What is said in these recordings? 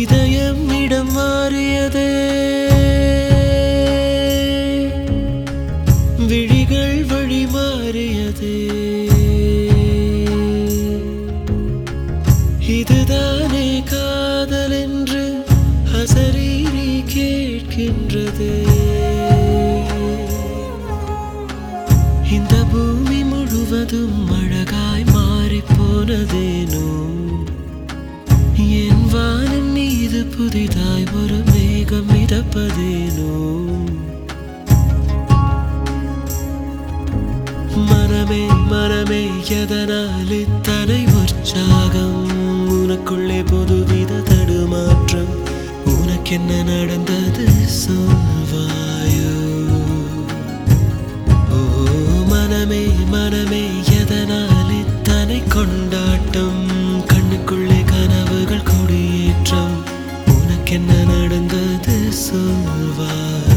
இதயம் இடம் மாறியதே. விழிகள் வழி மாறியதே. இதுதானே காதல் என்று அசரீரி கேட்கின்றதே. இந்த பூமி முழுவதும் மனமே எதனால் இத்தனை உற்சாகம்? உனக்குள்ளே புதுவித தடுமாற்றம். உனக்கென்ன நடந்தது சொல்வாயோ? ஓ மனமே மனமே எதனால் இத்தனை கொண்டாட்டம்? கண்ணுக்குள்ளே கனவுகள் கொடியேற்றம். உனக்கென்ன நடந்தது சொல்வாயோ?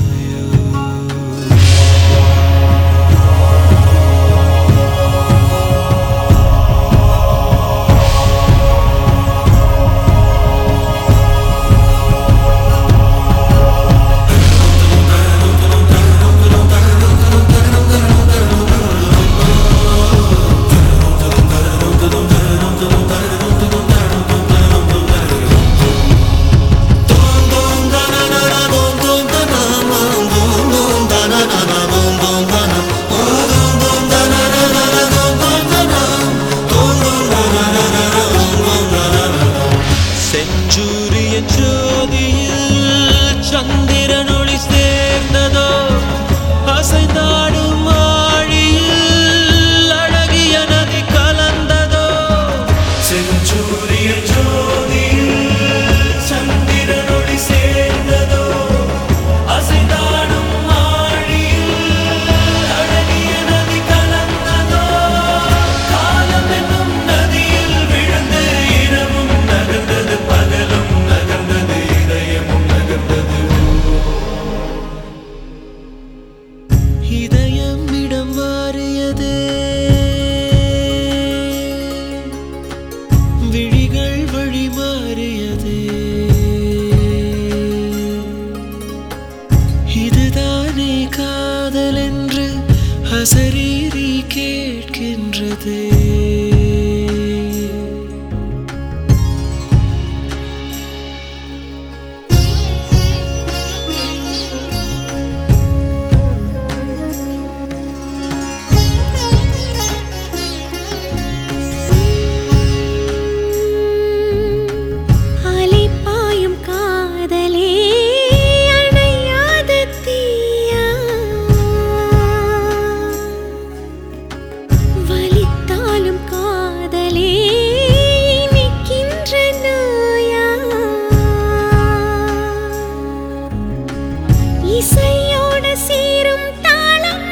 இசையோடு சீரும் தாளம்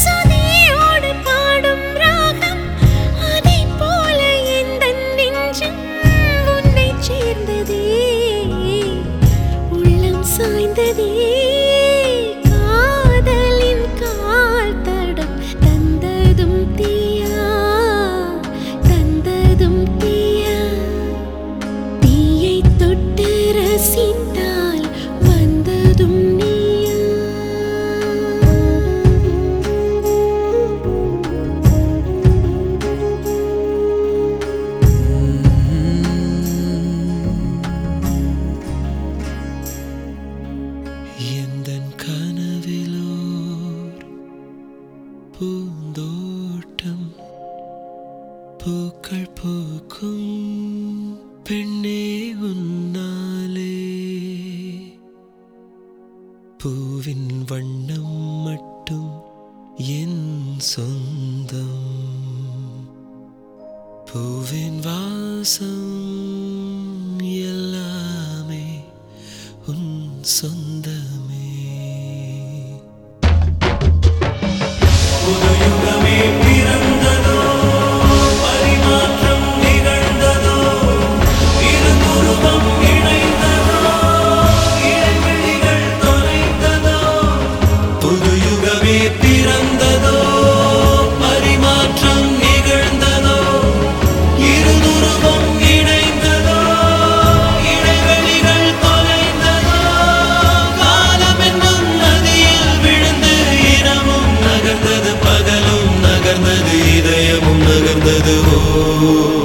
சுதியோடு பாடும் ராகம் அதைப் போல எந்தன் நெஞ்சம் உன்னைச் சேர்ந்ததே. உள்ளம் சாய்ந்ததே. பூந்தோட்டம் பூக்கள் பூக்கும் பெண்ணே உன்னாலே. பூவின் வண்ணம் மட்டும் என் சொந்தம். பூவின் வாசம் Senhor.